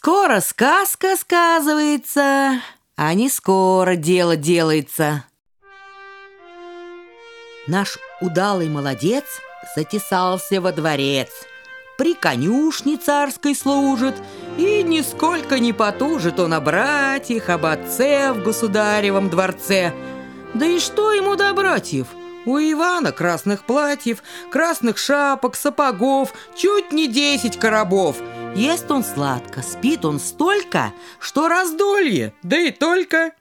Скоро сказка сказывается, а не скоро дело делается. Наш удалый молодец затесался во дворец, при конюшне царской служит, и нисколько не потужит он о братьях, об отце в государевом дворце. Да и что ему до братьев? У Ивана красных платьев, красных шапок, сапогов, чуть не десять коробов. Ест он сладко, спит он столько, что раздолье, да и только...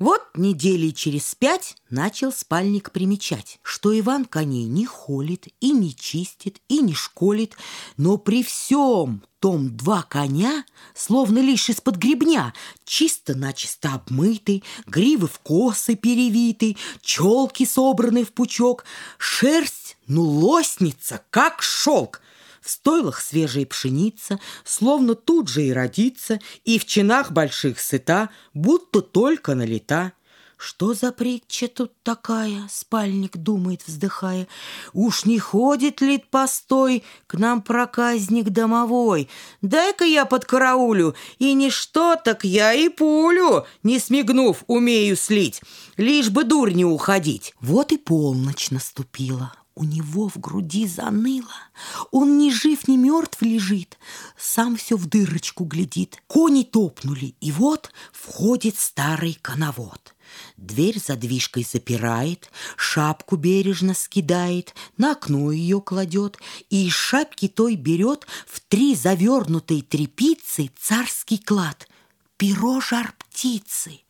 Вот недели через пять начал спальник примечать, что Иван коней не холит и не чистит и не школит, но при всем том два коня, словно лишь из-под гребня, чисто-начисто обмытый, гривы в косы перевиты, челки собраны в пучок, шерсть, ну, лоснится, как шелк, в стойлах свежая пшеница, словно тут же и родится, и в чинах больших сыта, будто только налета. Что за притча тут такая, спальник думает, вздыхая. Уж не ходит ли постой к нам проказник домовой? Дай-ка я под караулю, и ничто, так я и пулю, не смигнув, умею слить, лишь бы дурь не уходить. Вот и полночь наступила. У него в груди заныло. Он ни жив, ни мертв лежит. Сам все в дырочку глядит. Кони топнули, и вот входит старый коновод. Дверь задвижкой запирает, шапку бережно скидает, на окно ее кладет и из шапки той берет в три завернутые трепицы царский клад. Перо жар птицы.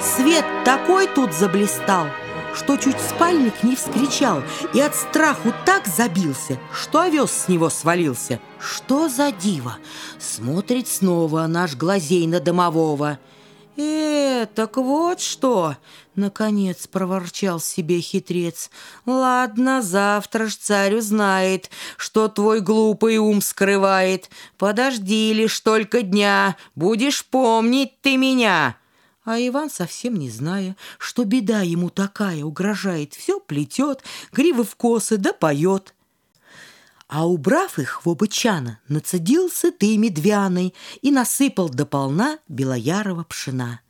Свет такой тут заблистал — что чуть спальник не вскричал и от страху так забился, что овес с него свалился. Что за диво! Смотрит снова наш глазей на домового. «Э, так вот что!» — наконец проворчал себе хитрец. «Ладно, завтра ж царь узнает, что твой глупый ум скрывает. Подожди лишь только дня, будешь помнить ты меня!» А Иван, совсем не зная, что беда ему такая угрожает, все плетет, гривы в косы да поет. А убрав их в оба чана, нацедил сытой медвяной и насыпал до полна белоярого пшена.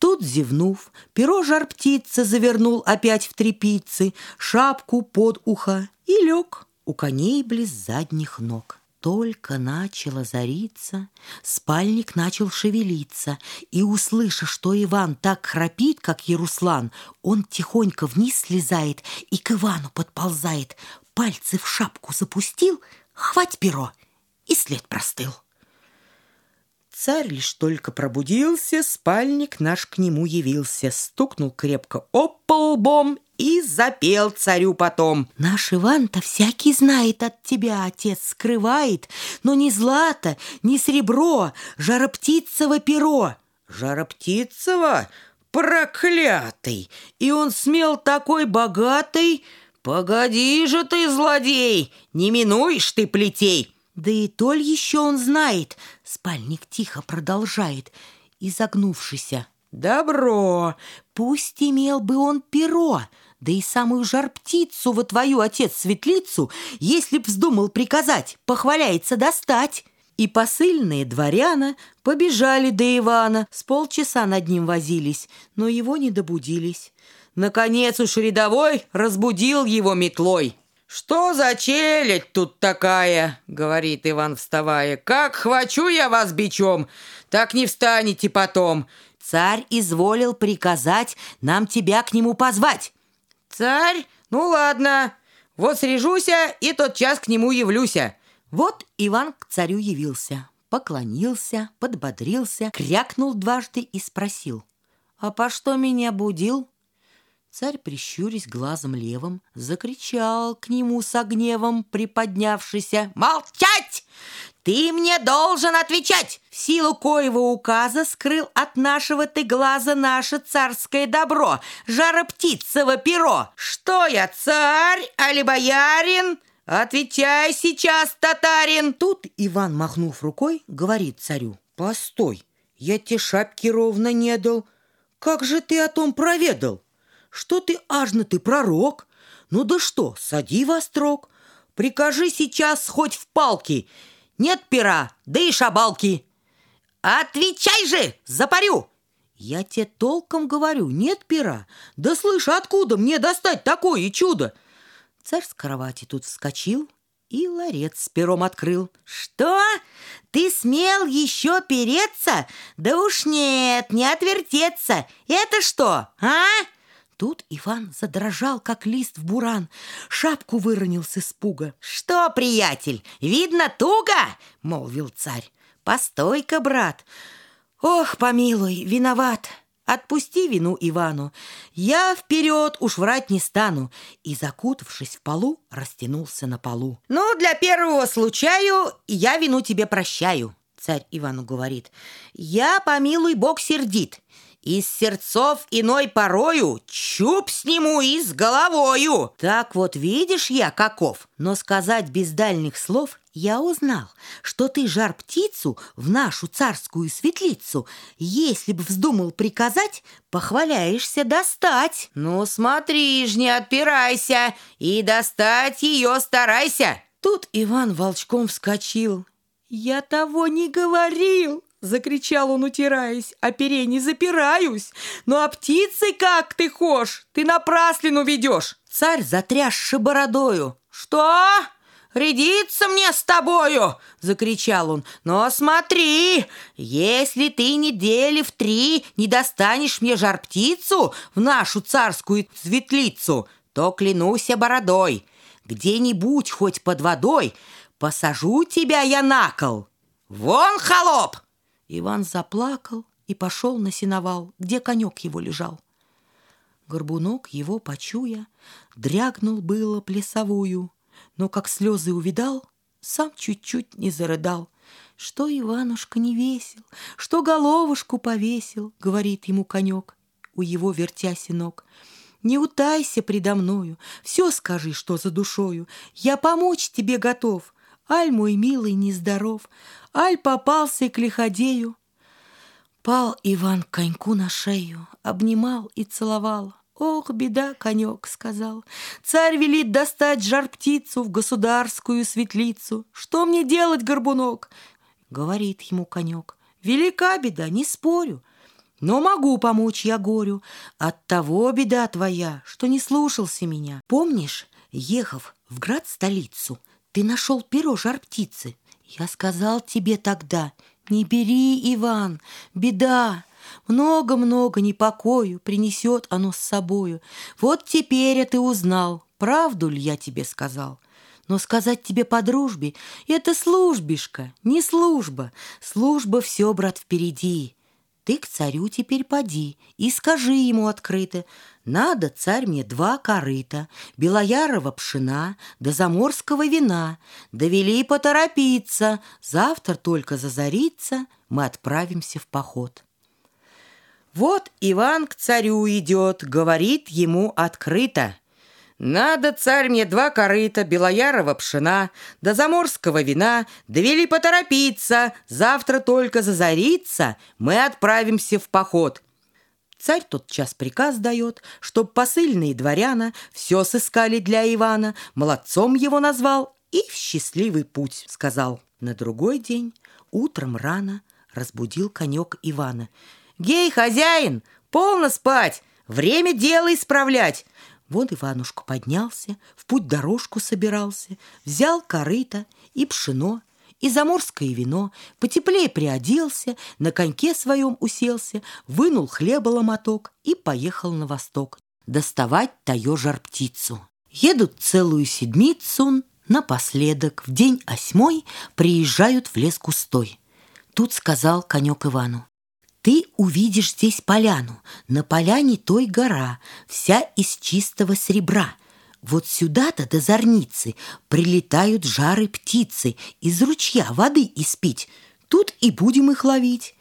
Тут, зевнув, перо жар птицы завернул опять в трепицы, шапку под ухо и лег у коней близ задних ног. Только начало зариться, спальник начал шевелиться, и, услыша, что Иван так храпит, как Яруслан, он тихонько вниз слезает и к Ивану подползает, пальцы в шапку запустил, хвать перо, и след простыл. Царь лишь только пробудился, спальник наш к нему явился, стукнул крепко об лбом и запел царю потом. Наш Иван-то всякий знает от тебя, отец, скрывает, но ни злато, ни серебро, жароптицево перо. Жароптицево? Проклятый! И он смел такой богатый... «Погоди же ты, злодей! Не минуешь ты плетей!» Да и толь еще он знает, спальник тихо продолжает, изогнувшийся. Добро, пусть имел бы он перо, да и самую жар-птицу во твою отец-светлицу, если б вздумал приказать, похваляется достать. И посыльные дворяна побежали до Ивана, с полчаса над ним возились, но его не добудились. Наконец уж рядовой разбудил его метлой. «Что за челядь тут такая?» — говорит Иван, вставая. «Как хвачу я вас бичом, так не встанете потом. Царь изволил приказать нам тебя к нему позвать». «Царь? Ну ладно. Вот срежуся и тот час к нему явлюся». Вот Иван к царю явился, поклонился, подбодрился, крякнул дважды и спросил. «А по что меня будил?» Царь, прищурясь глазом левым, закричал к нему с гневом, приподнявшийся. «Молчать! Ты мне должен отвечать! В силу коего указа скрыл от нашего ты глаза наше царское добро, жароптицево перо! Что я, царь, али боярин?» «Отвечай сейчас, татарин!» Тут Иван, махнув рукой, говорит царю. «Постой, я тебе шапки ровно не дал. Как же ты о том проведал?» Что ты, ажно ты, пророк? Ну да что, сади во строк. Прикажи сейчас хоть в палки. Нет пера, да и шабалки. Отвечай же, запарю! Я тебе толком говорю, нет пера. Да слышь, откуда мне достать такое чудо? Царь с кровати тут вскочил и ларец с пером открыл. Что? Ты смел еще переться? Да уж нет, не отвертеться. Это что, а? Тут Иван задрожал, как лист в буран, шапку выронил с испуга. «Что, приятель, видно туго?» — молвил царь. «Постой-ка, брат! Ох, помилуй, виноват! Отпусти вину Ивану! Я вперед уж врать не стану!» И, закутавшись в полу, растянулся на полу. «Ну, для первого случаю я вину тебе прощаю!» Царь Ивану говорит. «Я, помилуй, Бог сердит!» Из сердцов иной порою чуб сниму и с головою. Так вот видишь я каков. Но сказать без дальних слов я узнал, что ты жар птицу в нашу царскую светлицу, если б вздумал приказать, похваляешься достать. Ну смотри ж, не отпирайся, и достать ее старайся. Тут Иван волчком вскочил. Я того не говорил. Закричал он, утираясь, а перей не запираюсь. Ну а птицей как ты хошь? Ты напраслину ведешь. Царь затрясши бородою. Что? «Рядиться мне с тобою!» — закричал он. «Но смотри, если ты недели в три не достанешь мне жар-птицу в нашу царскую светлицу, то клянусь бородой, где-нибудь хоть под водой посажу тебя я на кол. Вон, холоп!» Иван заплакал и пошел на сеновал, где конек его лежал. Горбунок его, почуя, дрягнул было плясовую, но как слезы увидал, сам чуть-чуть не зарыдал. Что Иванушка не весел, что головушку повесил, говорит ему конек, у его вертя синок. Не утайся предо мною, все скажи, что за душою, я помочь тебе готов. Аль мой милый нездоров, аль попался к лиходею. Пал Иван коньку на шею, обнимал и целовал. «Ох, беда, конек!» — сказал. «Царь велит достать жар-птицу в государскую светлицу. Что мне делать, горбунок?» — говорит ему конек. «Велика беда, не спорю, но могу помочь я горю. От того беда твоя, что не слушался меня. Помнишь, ехав в град-столицу, ты нашел перо жар-птицы? Я сказал тебе тогда, не бери, Иван, беда, много-много непокою принесет оно с собою. Вот теперь ты узнал, правду ли я тебе сказал. Но сказать тебе по дружбе — это службишка, не служба. Служба все, брат, впереди. Ты к царю теперь поди и скажи ему открыто, надо, царь, мне два корыта, белоярова пшена, да заморского вина. Довели поторопиться, завтра только зазарится, мы отправимся в поход. Вот Иван к царю идет, говорит ему открыто. Надо, царь, мне два корыта, белоярова пшена, да заморского вина, довели поторопиться, завтра только зазарится, мы отправимся в поход. Царь тот час приказ дает, чтоб посыльные дворяна все сыскали для Ивана, молодцом его назвал и в счастливый путь сказал. На другой день утром рано разбудил конек Ивана – «Гей, хозяин, полно спать! Время дело исправлять!» Вот Иванушка поднялся, в путь дорожку собирался, взял корыто и пшено, и заморское вино, потеплее приоделся, на коньке своем уселся, вынул хлеба ломоток и поехал на восток доставать таю жар-птицу. Едут целую седмицу, напоследок, в день осьмой, приезжают в лес густой. Тут сказал конек Ивану, ты увидишь здесь поляну. На поляне той гора, вся из чистого серебра. Вот сюда-то до зорницы прилетают жары птицы из ручья воды испить. Тут и будем их ловить.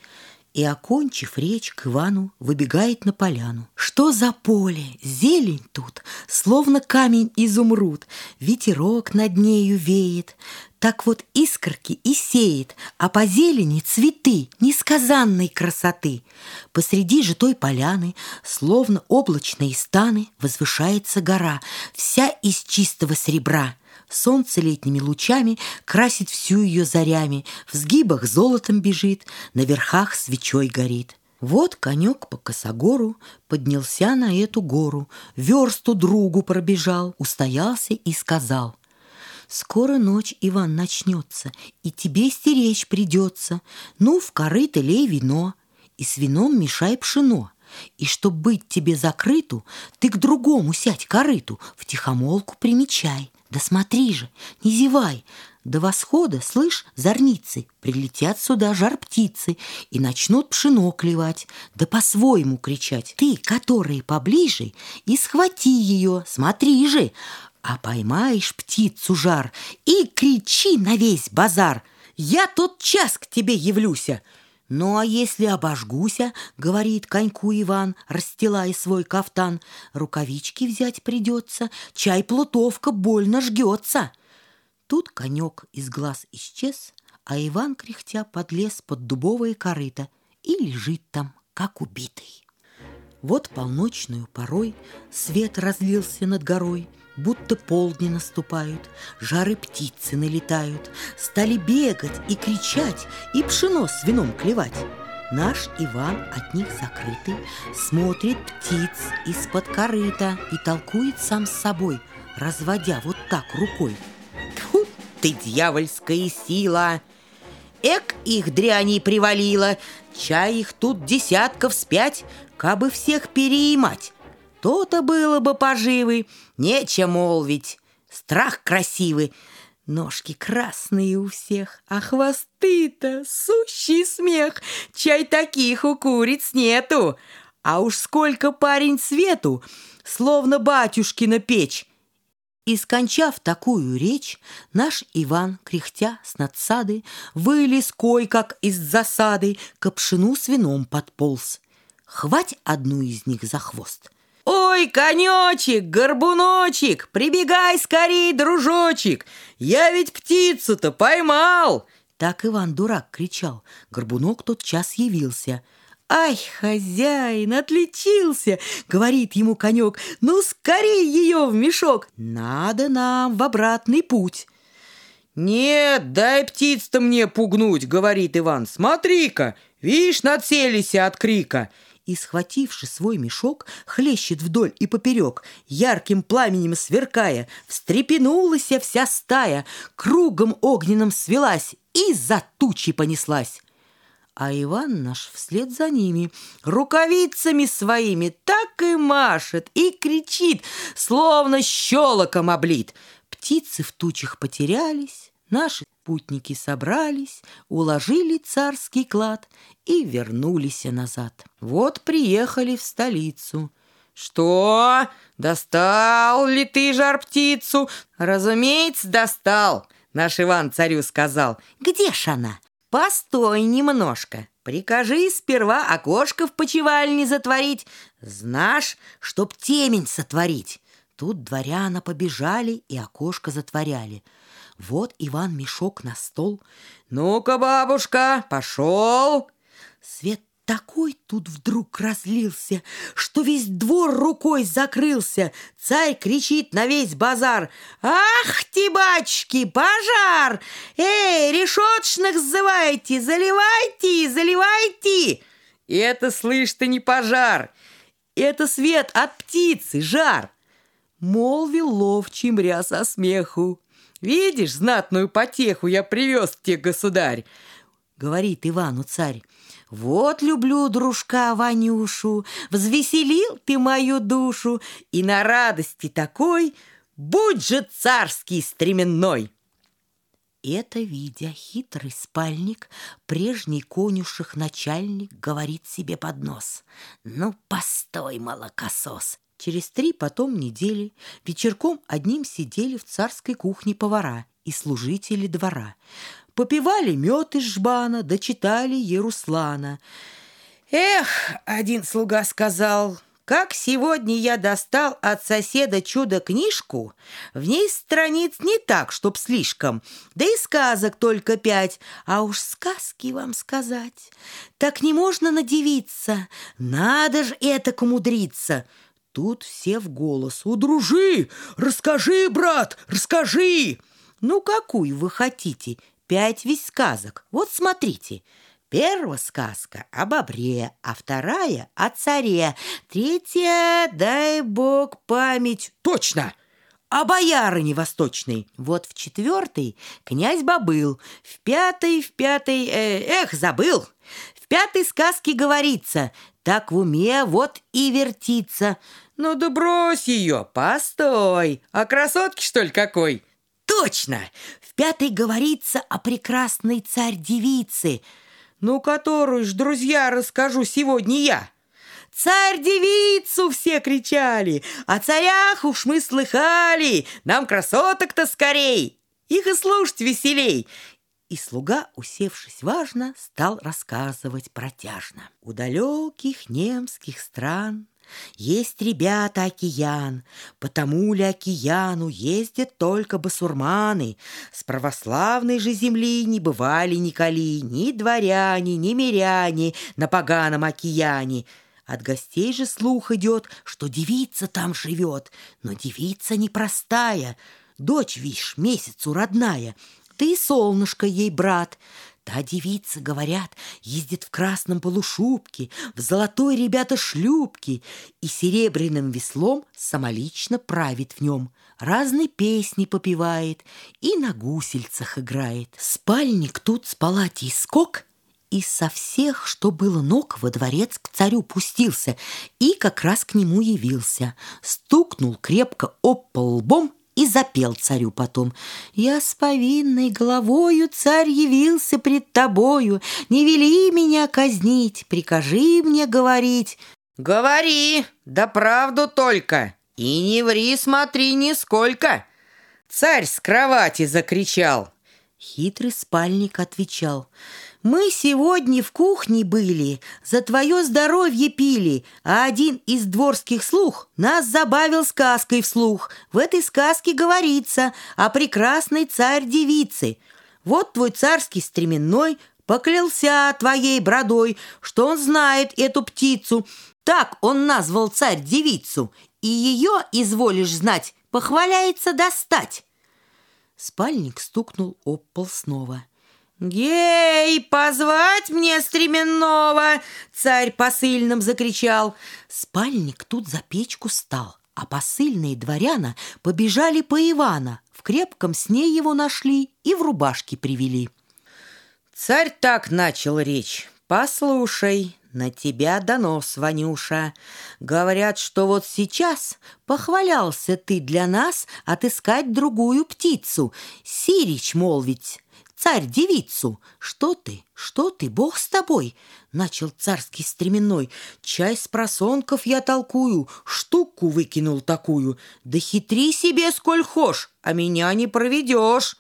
И, окончив речь, к Ивану выбегает на поляну. Что за поле? Зелень тут, словно камень изумруд. Ветерок над нею веет. Так вот искорки и сеет, а по зелени цветы несказанной красоты. Посреди же той поляны, словно облачные станы, возвышается гора, вся из чистого серебра. Солнце летними лучами красит всю ее зарями, В сгибах золотом бежит, на верхах свечой горит. Вот конек по косогору поднялся на эту гору, Версту другу пробежал, устоялся и сказал — Скоро ночь, Иван, начнется, и тебе стеречь придется. Ну, в корыто лей вино, и с вином мешай пшено. И чтоб быть тебе закрыту, ты к другому сядь корыту, в тихомолку примечай. Да смотри же, не зевай. До восхода, слышь, зорницы, прилетят сюда жар-птицы и начнут пшено клевать, да по-своему кричать. Ты, которые поближе, и схвати ее, смотри же, а поймаешь птицу жар и кричи на весь базар. Я тот час к тебе явлюся. «Ну, а если обожгуся, — говорит коньку Иван, расстилая свой кафтан, — рукавички взять придется, чай плутовка больно жгется». Тут конек из глаз исчез, а Иван, кряхтя, подлез под дубовое корыто и лежит там, как убитый. Вот полночную порой свет разлился над горой — Будто полдни наступают, жары птицы налетают, Стали бегать и кричать, и пшено с вином клевать. Наш Иван от них закрытый Смотрит птиц из-под корыта И толкует сам с собой, разводя вот так рукой. Тьфу ты, дьявольская сила! Эк, их дряней привалила, Чай их тут десятков спять, Кабы всех переимать. То-то было бы поживы, нечем молвить. Страх красивый, ножки красные у всех, а хвосты-то сущий смех. Чай таких у куриц нету, а уж сколько парень свету, словно батюшкина печь. И, скончав такую речь, наш Иван, кряхтя с надсады, вылез кой, как из засады, к пшену с вином подполз. Хвать одну из них за хвост — «Ой, конечек, горбуночек, прибегай скорей, дружочек! Я ведь птицу-то поймал!» Так Иван-дурак кричал. Горбунок тот час явился. «Ай, хозяин, отличился!» — говорит ему конек. «Ну, скорей ее в мешок! Надо нам в обратный путь!» «Нет, дай птиц-то мне пугнуть!» — говорит Иван. «Смотри-ка, видишь, нацелись от крика!» И, схвативши свой мешок, хлещет вдоль и поперек, ярким пламенем сверкая, встрепенулась вся стая, кругом огненным свелась и за тучи понеслась. А Иван наш вслед за ними рукавицами своими так и машет и кричит, словно щелоком облит. Птицы в тучах потерялись, наши путники собрались, уложили царский клад и вернулись назад. Вот приехали в столицу. «Что? Достал ли ты жар-птицу?» «Разумеется, достал!» Наш Иван царю сказал. «Где ж она?» «Постой немножко. Прикажи сперва окошко в почевальне затворить. Знаешь, чтоб темень сотворить». Тут дворяна побежали и окошко затворяли. Вот Иван мешок на стол. «Ну-ка, бабушка, пошел!» Свет такой тут вдруг разлился, что весь двор рукой закрылся. Царь кричит на весь базар. «Ах ты, батюшки, пожар! Эй, решеточных сзывайте, заливайте, заливайте!» И это, слышь ты, не пожар, это свет от птицы, жар. Молвил ловчий, мря со смеху. «Видишь, знатную потеху я привез тебе, государь!» Говорит Ивану царь. Вот люблю дружка Ванюшу, Взвеселил ты мою душу, И на радости такой Будь же царский стременной! Это, видя хитрый спальник, Прежний конюших начальник Говорит себе под нос. Ну, постой, молокосос! Через три потом недели вечерком одним сидели в царской кухне повара и служители двора попивали мед из жбана, дочитали Еруслана. «Эх!» — один слуга сказал, «как сегодня я достал от соседа чудо-книжку, в ней страниц не так, чтоб слишком, да и сказок только пять, а уж сказки вам сказать. Так не можно надевиться, надо ж это умудриться». Тут все в голос. «Удружи! Расскажи, брат, расскажи!» «Ну, какую вы хотите? Пять ведь сказок. Вот смотрите!» Первая сказка о бобре, а вторая о царе. Третья, дай бог память. Точно! О боярине восточной. Вот в четвертой князь Бобыл. В пятой, в пятой... Э, эх, забыл! В пятой сказке говорится, так в уме вот и вертится. Ну да брось ее, постой. А красотки, что ли, какой? Точно! В пятой говорится о прекрасной царь-девице – ну, которую ж, друзья, расскажу сегодня я. «Царь-девицу!» все кричали, «О царях уж мы слыхали! Нам красоток-то скорей! Их и слушать веселей!» И слуга, усевшись важно, стал рассказывать протяжно. У далеких немских стран есть ребята океан, потому ли океану ездят только басурманы. С православной же земли не бывали николи ни дворяне, ни миряне на поганом океане. От гостей же слух идет, что девица там живет, но девица непростая, дочь, вишь, месяцу родная, ты солнышко ей, брат, Та девица, говорят, ездит в красном полушубке, в золотой, ребята, шлюпке и серебряным веслом самолично правит в нем, разные песни попивает и на гусельцах играет. Спальник тут с палати скок, и со всех, что было ног, во дворец к царю пустился и как раз к нему явился. Стукнул крепко об пол лбом и запел царю потом. «Я с повинной головою, царь, явился пред тобою. Не вели меня казнить, прикажи мне говорить». «Говори, да правду только, и не ври, смотри нисколько!» Царь с кровати закричал. Хитрый спальник отвечал. Мы сегодня в кухне были, за твое здоровье пили, а один из дворских слух нас забавил сказкой вслух. В этой сказке говорится о прекрасной царь-девице. Вот твой царский стременной поклялся твоей бродой, что он знает эту птицу. Так он назвал царь-девицу, и ее, изволишь знать, похваляется достать. Спальник стукнул об пол снова. «Гей, позвать мне стременного!» Царь посыльным закричал. Спальник тут за печку стал, а посыльные дворяна побежали по Ивана. В крепком сне его нашли и в рубашке привели. Царь так начал речь. «Послушай, на тебя донос, Ванюша. Говорят, что вот сейчас похвалялся ты для нас отыскать другую птицу. Сирич, мол, ведь царь-девицу. Что ты, что ты, бог с тобой? Начал царский стременной. Чай с просонков я толкую, штуку выкинул такую. Да хитри себе сколь хошь, а меня не проведешь.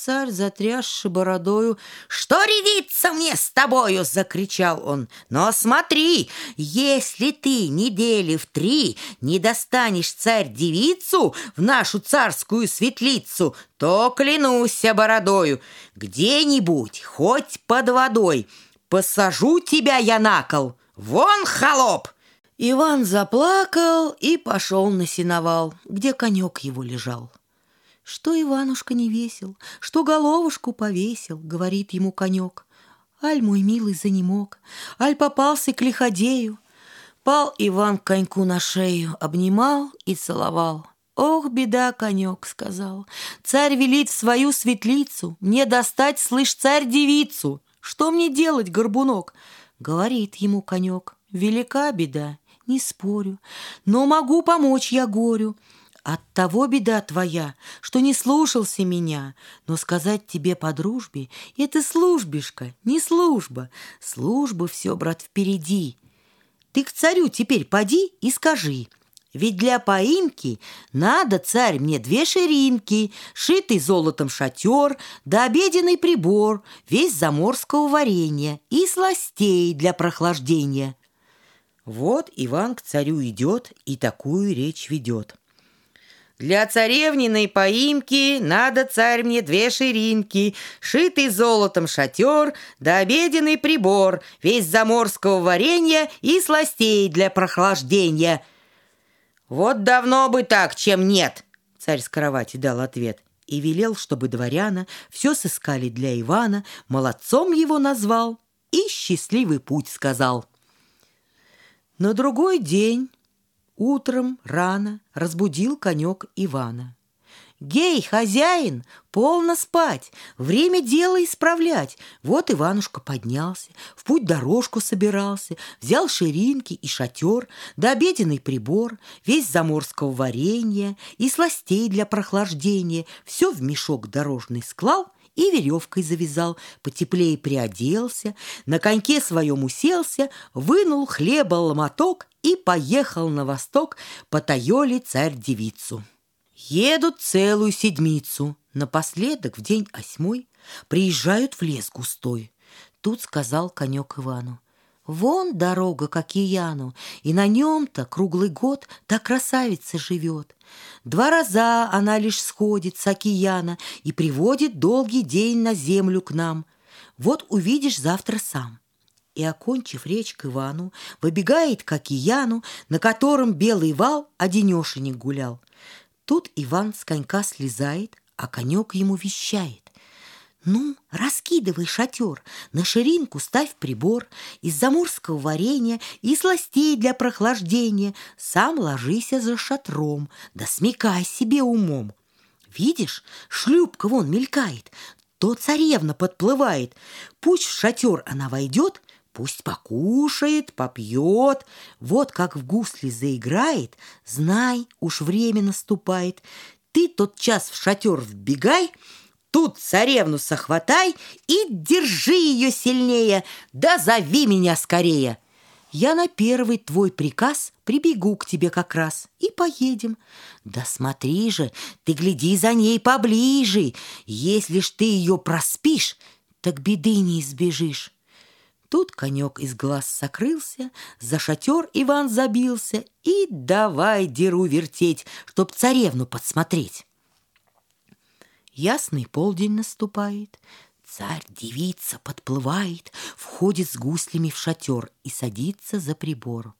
Царь, затрясший бородою, «Что ревится мне с тобою?» — закричал он. «Но смотри, если ты недели в три не достанешь царь-девицу в нашу царскую светлицу, то клянусь бородою, где-нибудь, хоть под водой, посажу тебя я на кол. Вон, холоп!» Иван заплакал и пошел на сеновал, где конек его лежал. Что Иванушка не весел, что головушку повесил, говорит ему конек. Аль, мой милый, занемог, аль попался к лиходею. Пал Иван коньку на шею, обнимал и целовал. «Ох, беда, конек!» — сказал. «Царь велит в свою светлицу мне достать, слышь, царь-девицу. Что мне делать, горбунок?» Говорит ему конек. «Велика беда, не спорю, но могу помочь я горю. От того беда твоя, что не слушался меня, но сказать тебе по дружбе — это службишка, не служба. Служба все, брат, впереди. Ты к царю теперь поди и скажи, ведь для поимки надо, царь, мне две ширинки, шитый золотом шатер, да обеденный прибор, весь заморского варенья и сластей для прохлаждения. Вот Иван к царю идет и такую речь ведет. Для царевниной поимки надо, царь, мне две ширинки, шитый золотом шатер, да обеденный прибор, весь заморского варенья и сластей для прохлаждения. Вот давно бы так, чем нет, царь с кровати дал ответ и велел, чтобы дворяна все сыскали для Ивана, молодцом его назвал и счастливый путь сказал. На другой день утром рано разбудил конек Ивана. «Гей, хозяин, полно спать, время дело исправлять». Вот Иванушка поднялся, в путь дорожку собирался, взял ширинки и шатер, да обеденный прибор, весь заморского варенья и сластей для прохлаждения, все в мешок дорожный склал и веревкой завязал, потеплее приоделся, на коньке своем уселся, вынул хлеба ломоток и поехал на восток по Тайоле царь-девицу. Едут целую седмицу. Напоследок, в день осьмой, приезжают в лес густой. Тут сказал конек Ивану. Вон дорога к океану, и на нем-то круглый год та красавица живет. Два раза она лишь сходит с океана и приводит долгий день на землю к нам. Вот увидишь завтра сам. И, окончив речь к Ивану, выбегает к океану, на котором белый вал одинешенек гулял. Тут Иван с конька слезает, а конек ему вещает. Ну, раскидывай шатер, на ширинку ставь прибор Из заморского варенья и сластей для прохлаждения. Сам ложись за шатром, да смекай себе умом. Видишь, шлюпка вон мелькает, то царевна подплывает. Пусть в шатер она войдет, Пусть покушает, попьет. Вот как в гусли заиграет, знай, уж время наступает. Ты тот час в шатер вбегай, тут царевну сохватай и держи ее сильнее, да зови меня скорее. Я на первый твой приказ прибегу к тебе как раз и поедем. Да смотри же, ты гляди за ней поближе. Если ж ты ее проспишь, так беды не избежишь. Тут конек из глаз сокрылся, за шатер Иван забился и давай деру вертеть, чтоб царевну подсмотреть. Ясный полдень наступает, царь-девица подплывает, входит с гуслями в шатер и садится за прибор.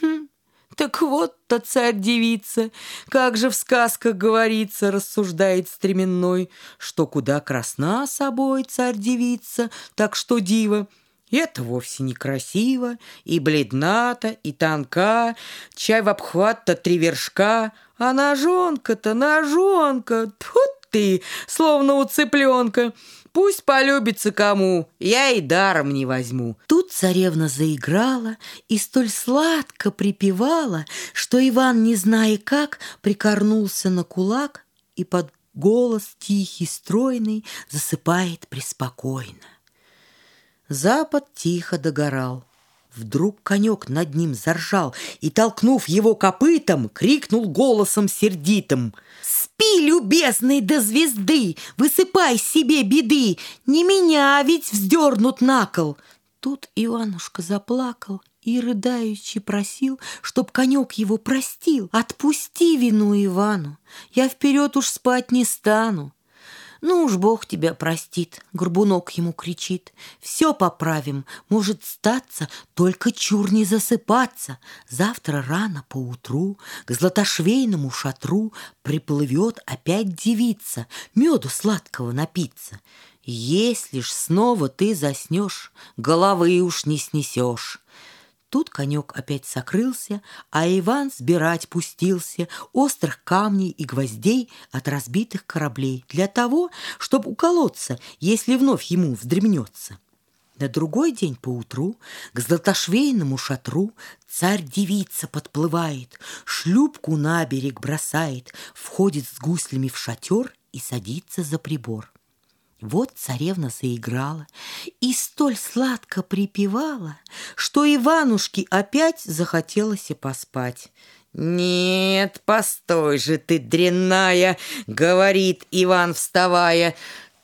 Хм, так вот-то царь-девица, как же в сказках говорится, рассуждает стременной, что куда красна собой царь-девица, так что дива — это вовсе не красиво, и бледната, и тонка, чай в обхват-то три вершка, а ножонка-то ножонка, тут ты, словно у цыпленка. Пусть полюбится кому, я и даром не возьму. Тут царевна заиграла и столь сладко припевала, что Иван, не зная как, прикорнулся на кулак и под голос тихий, стройный засыпает преспокойно. Запад тихо догорал. Вдруг конек над ним заржал и, толкнув его копытом, крикнул голосом сердитым. «Спи, любезный, до звезды! Высыпай себе беды! Не меня ведь вздернут на кол!» Тут Иванушка заплакал и, рыдаючи, просил, чтоб конек его простил. «Отпусти вину Ивану, я вперед уж спать не стану!» «Ну уж Бог тебя простит», — Горбунок ему кричит. «Все поправим, может статься, только чур не засыпаться. Завтра рано поутру к златошвейному шатру приплывет опять девица, меду сладкого напиться. Если ж снова ты заснешь, головы уж не снесешь». Тут конек опять сокрылся, а Иван сбирать пустился острых камней и гвоздей от разбитых кораблей для того, чтобы уколоться, если вновь ему вздремнется. На другой день поутру к златошвейному шатру царь-девица подплывает, шлюпку на берег бросает, входит с гуслями в шатер и садится за прибор. Вот царевна заиграла и столь сладко припевала, что Иванушке опять захотелось и поспать. «Нет, постой же ты, дрянная!» — говорит Иван, вставая.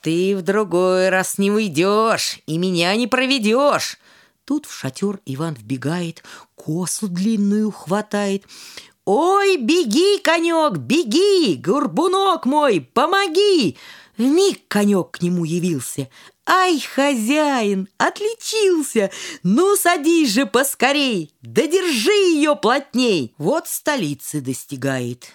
«Ты в другой раз не уйдешь и меня не проведешь!» Тут в шатер Иван вбегает, косу длинную хватает. «Ой, беги, конек, беги! Горбунок мой, помоги!» Вмиг конек к нему явился. Ай, хозяин, отличился! Ну, садись же поскорей, да держи ее плотней! Вот столицы достигает.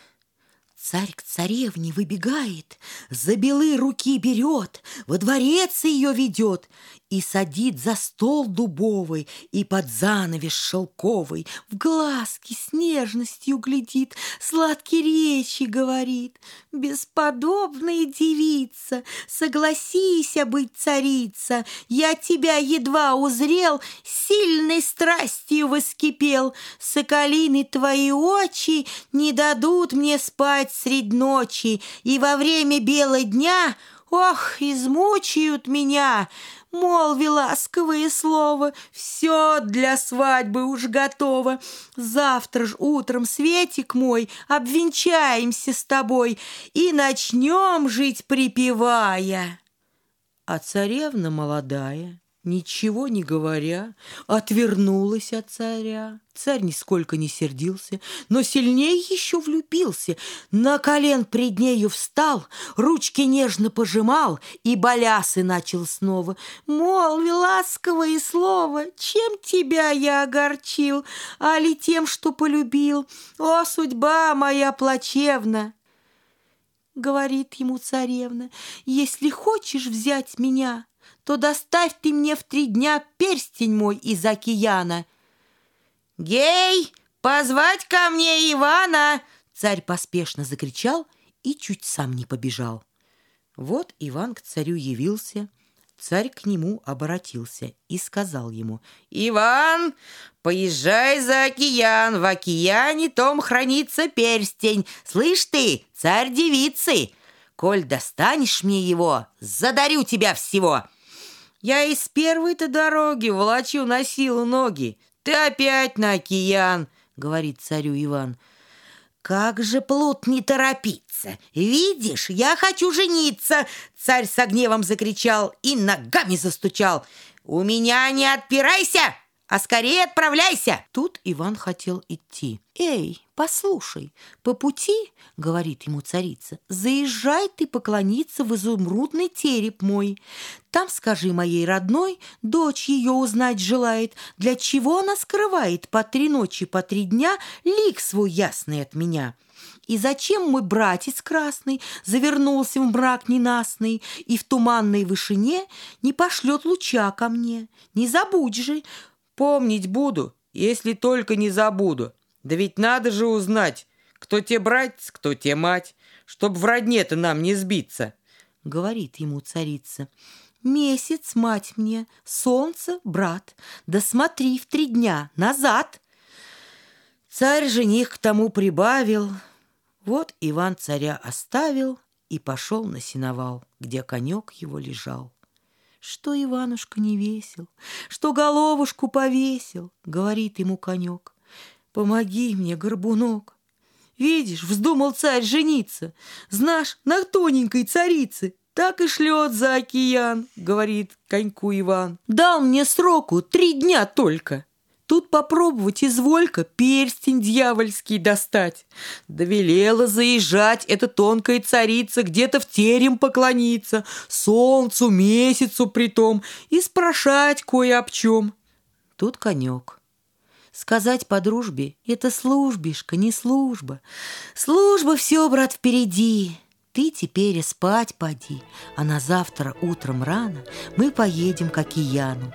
Царь к царевне выбегает, за белые руки берет, во дворец ее ведет и садит за стол дубовый и под занавес шелковый, в глазки с нежностью глядит, сладкие речи говорит. Бесподобная девица, согласись быть царица, я тебя едва узрел, сильной страстью воскипел, соколины твои очи не дадут мне спать средь ночи, и во время бела дня, ох, измучают меня. Молви ласковое слово, все для свадьбы уж готово. Завтра ж утром, Светик мой, обвенчаемся с тобой и начнем жить припевая. А царевна молодая ничего не говоря, отвернулась от царя. Царь нисколько не сердился, но сильнее еще влюбился. На колен пред нею встал, ручки нежно пожимал и болясы начал снова. Молви ласковое слово, чем тебя я огорчил, а ли тем, что полюбил? О, судьба моя плачевна! Говорит ему царевна, если хочешь взять меня, то доставь ты мне в три дня перстень мой из океана. Гей, позвать ко мне Ивана! Царь поспешно закричал и чуть сам не побежал. Вот Иван к царю явился, царь к нему обратился и сказал ему, «Иван, поезжай за океан, в океане том хранится перстень. Слышь ты, царь девицы, коль достанешь мне его, задарю тебя всего». Я из первой-то дороги волочу на силу ноги. Ты опять на океан, говорит царю Иван. Как же плут не торопиться? Видишь, я хочу жениться, царь с гневом закричал и ногами застучал. У меня не отпирайся! А скорее отправляйся!» Тут Иван хотел идти. «Эй, послушай, по пути, — говорит ему царица, — заезжай ты поклониться в изумрудный тереп мой. Там скажи моей родной, дочь ее узнать желает, для чего она скрывает по три ночи, по три дня лик свой ясный от меня». И зачем мой братец красный завернулся в мрак ненастный и в туманной вышине не пошлет луча ко мне? Не забудь же, Помнить буду, если только не забуду. Да ведь надо же узнать, кто те братец, кто те мать, чтоб в родне-то нам не сбиться. Говорит ему царица. Месяц, мать мне, солнце, брат, да смотри в три дня назад. Царь жених к тому прибавил. Вот Иван царя оставил и пошел на сеновал, где конек его лежал. Что Иванушка не весел, что головушку повесил, говорит ему конек. Помоги мне, горбунок. Видишь, вздумал царь жениться, знаешь, на тоненькой царице, так и шлет за океан, говорит коньку Иван. Дал мне сроку три дня только. Тут попробовать изволька перстень дьявольский достать. Довелела заезжать эта тонкая царица где-то в терем поклониться, солнцу, месяцу притом, и спрашать кое об чем. Тут конек. Сказать по дружбе — это службишка, не служба. Служба все, брат, впереди. Ты теперь спать поди, а на завтра утром рано мы поедем к океану.